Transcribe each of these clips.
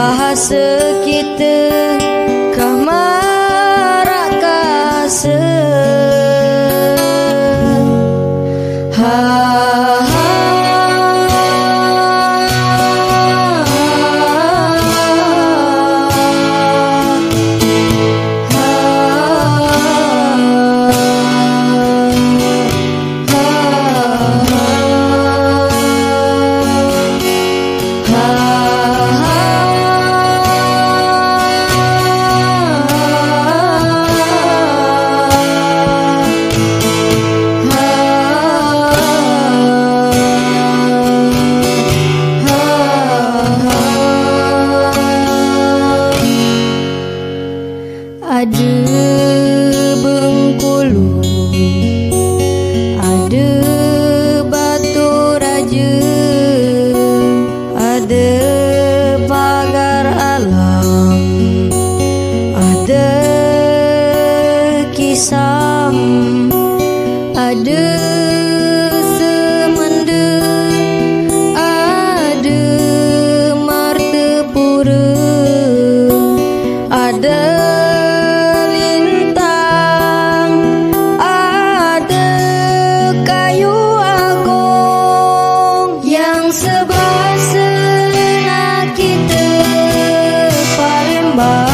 bahasa ada love.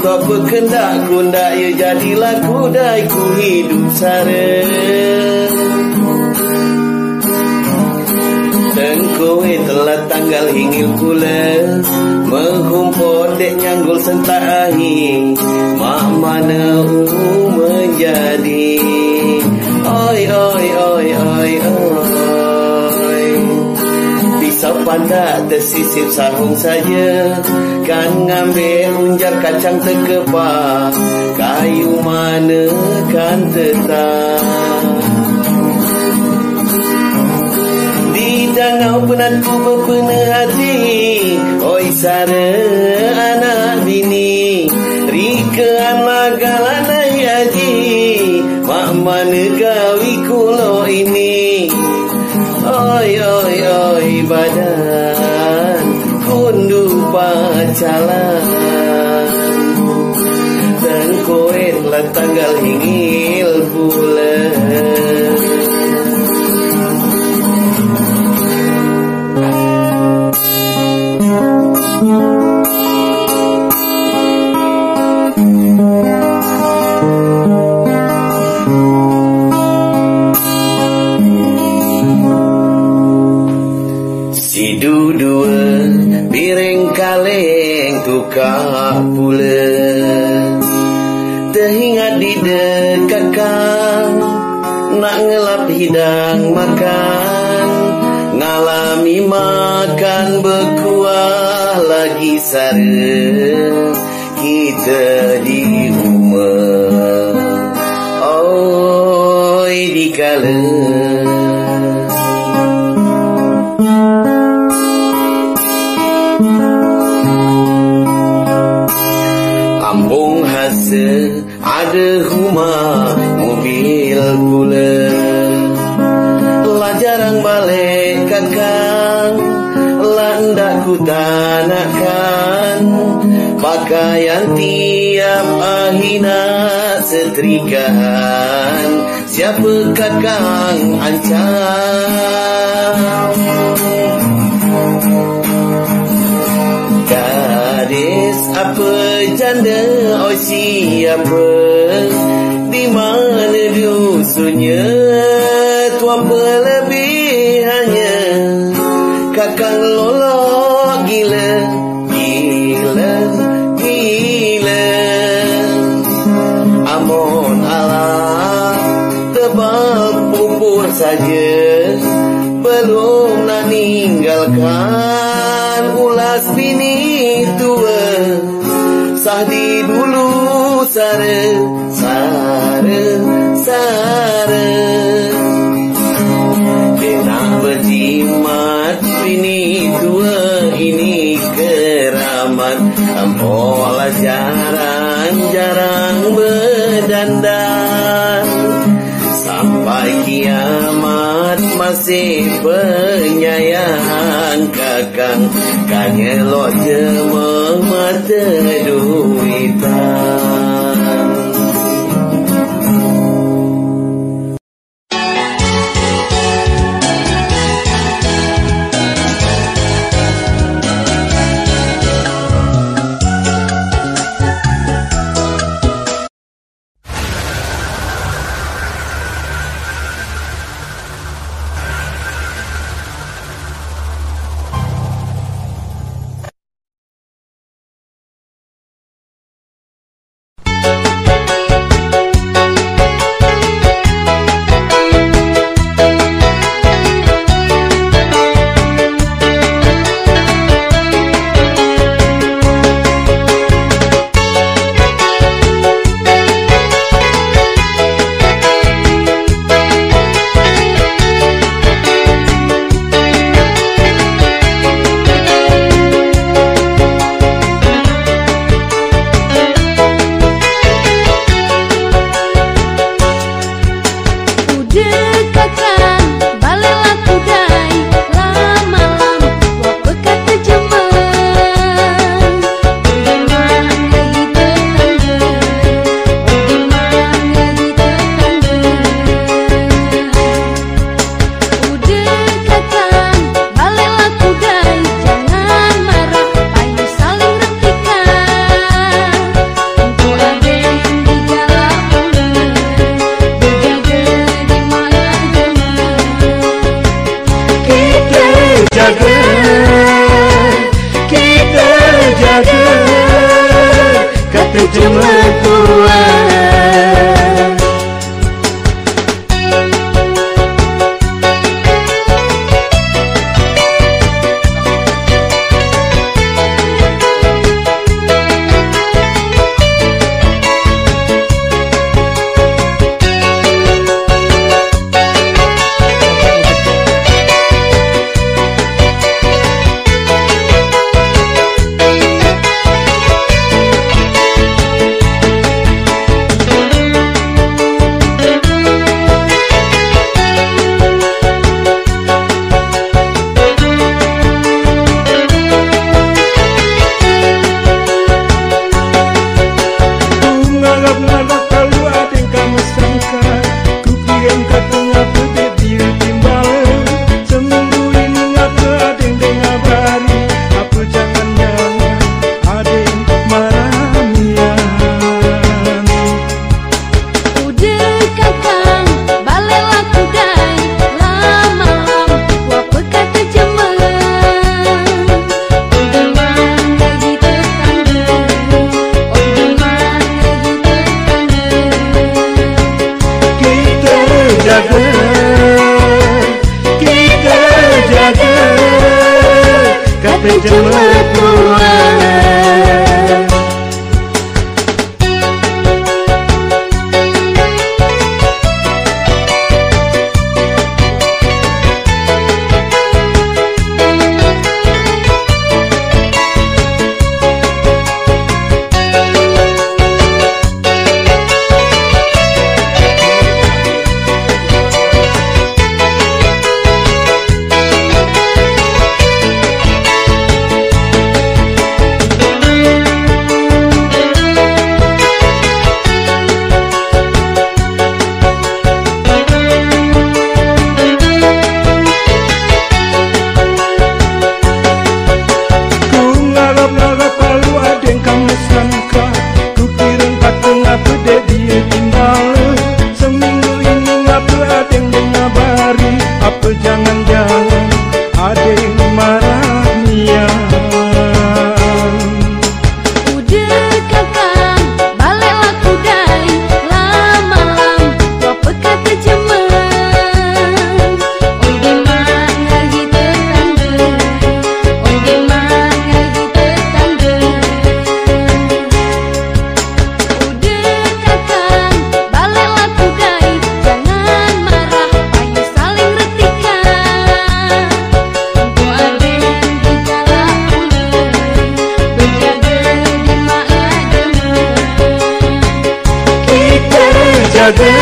Kau berkendak Kundak ya jadilah kudai ku hidup sara. Tengkoe telah tanggal hingil pula Menghumpur dek nyanggul sentak ahi. Mak mana u menjadi? Oi oi oi oi oi Pisau pandak tersisip sahung saja. Kan ngambil unjar kacang terkepak Kayu mana kan tetap? Di dangau penatku berpena hati. Oi sara tanggal hingil sara Kita di rumah. Oi di kala. Ambung hasil ada rumah mobil pula. Lah jarang balik kakang Lah ndak ku tanakan Pakaian tiap ahina setrikaan Siapa kakang ancam? Gadis apa janda oh siapa? Di mana dusunnya Tuan pelebihannya saja. Belum nak ninggalkan Ulas bini tua. Sahdi dulu sara Sara Sara Kan elok je memata jaga Kita jaga. Kata cuma Open to move di